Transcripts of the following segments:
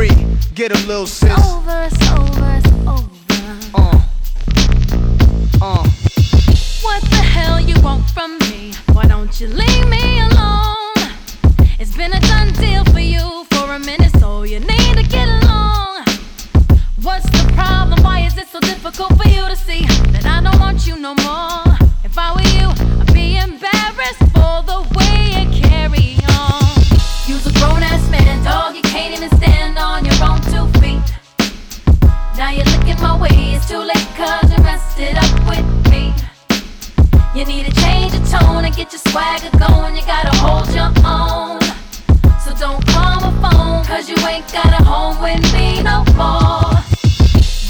Marie, get a little sis. It's over, it's over, it's over. Uh, uh. What the hell you want from me? Why don't you leave me alone? It's been a done deal for you you're looking my way. It's too late, cause you messed it up with me. You need to change your tone and get your swagger going. You gotta hold your own. So don't call my phone, cause you ain't got a home with me no more.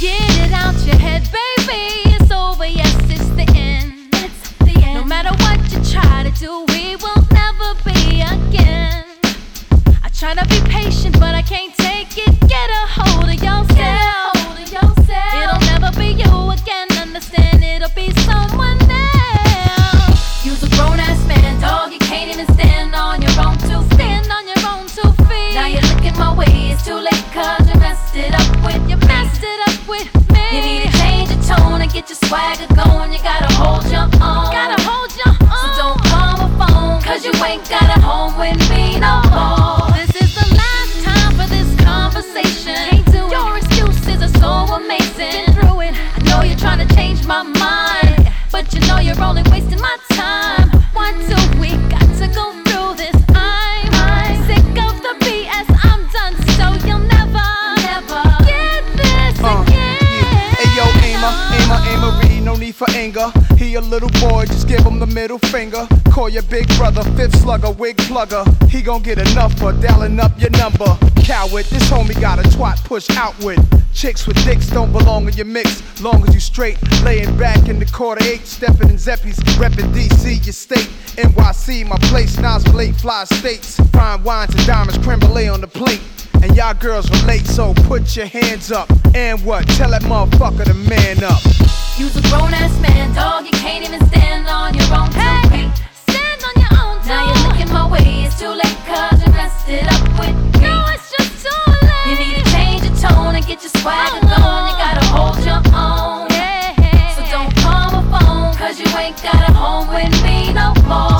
Get it out your head, baby. It's over, yes, it's the end. It's the end. No matter what you try to do, we will never be again. I try to be patient, but I can't get your swagger going. You gotta hold your own. Gotta hold your. So don't call my phone, cause you ain't got a home with me no more. For anger. He a little boy, just give him the middle finger. Call your big brother, fifth slugger, wig plugger. He gon' get enough for dialing up your number. Coward, this homie got a twat push outward. Chicks with dicks don't belong in your mix. Long as you straight, laying back in the quarter eight, stepping in Zeppies, reppin' DC, your state. NYC, my place, Nas relate, fly states. Fine wines and diamonds, creme brulee on the plate. And y'all girls relate, so put your hands up. And what? Tell that motherfucker to man up. You's a grown ass man, dog. You can't even stand on your own two feet. Stand on your own Now you're looking my way. It's too late, cause you messed it up with me. No, it's just too late. You need to change your tone and get your swagger oh, going. You gotta hold your own. So don't call my phone, cause you ain't got a home with me no more.